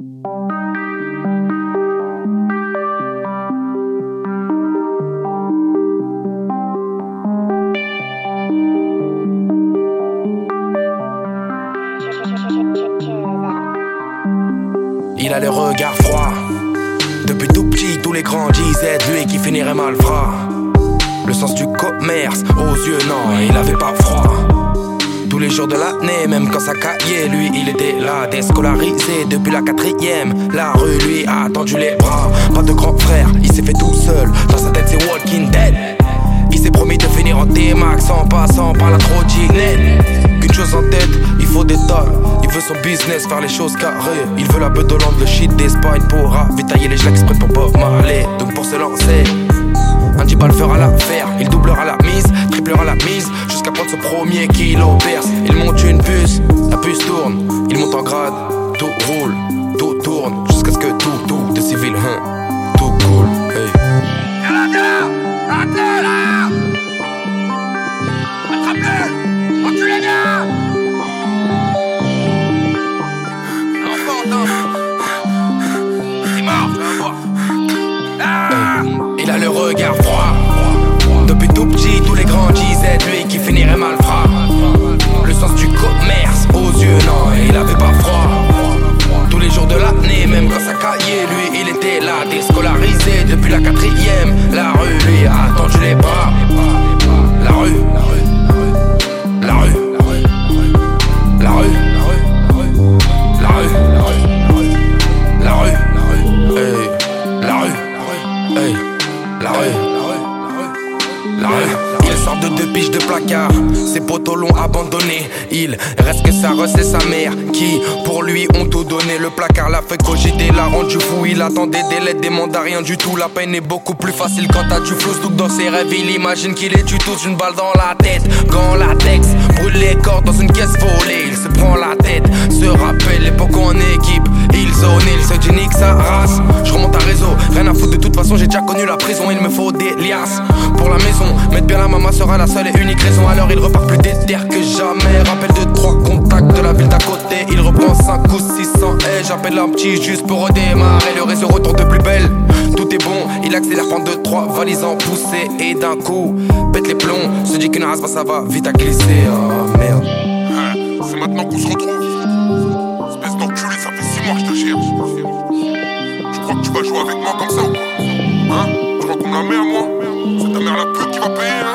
Il a le regard froid. Depuis tout petit, tous les grands disaient lui qui finirait mal froid. Le sens du commerce, aux yeux, non, il avait pas froid. Tous les jours de l'année, même quand ça caillait, lui il était là, déscolarisé depuis la quatrième. La rue lui a tendu les bras, pas de grand frère, il s'est fait tout seul. Dans sa tête c'est Walking Dead. Il s'est promis de finir en T-Max en passant par la trottinette. Qu'une chose en tête, il faut des tolls. Il veut son business, faire les choses carrées. Il veut la bedolande, le shit d'Espagne pour ravitailler les jacks exprès pour Bob Marley. Donc pour se lancer, un petit fera l'affaire. Il doublera la mise, triplera la mise, prendre son premier kilo perce. Il monte une puce, la puce tourne. Il monte en grade, tout roule, tout tourne, jusqu'à ce que tout, tout de civil, hein, tout cool. Hey. Attrape-le Enculé gars hey, la rue. La rue. Il sort de deux piges de placard, ses potos l'ont abandonné. Il reste que sa rose et sa mère qui, pour lui, ont tout donné. Le placard l'a fait cogiter, l'a rendu fou. Il attendait des lettres, des mandats, rien du tout. La peine est beaucoup plus facile quand t'as du flou. Donc dans ses rêves, il imagine qu'il est du tout. Une balle dans la tête, gants latex, brûle les cordes dans une caisse volée. Il se prend la tête, se rappelle l'époque en équipe. Il zone, il se dit nique sa race. Je remonte à réseau, rien à foutre de toute façon, j'ai déjà connu la prison. Il me faut des liasses pour la maison. Mettre bien la maman sera la seule et unique raison. Alors il repart plus déter que jamais. Rappel de trois contacts de la ville d'à côté. Il reprend 5 ou 600 et j'appelle un petit juste pour redémarrer. Le réseau retourne de plus belle. Tout est bon, il accélère prend 2 trois valises en poussée et d'un coup pète les plombs. Se dit qu'une race va ça va vite à glisser. Oh merde. Hein, C'est maintenant qu'on se retrouve. ma mère, moi. C'est ta mère la pute qui va payer. Hein.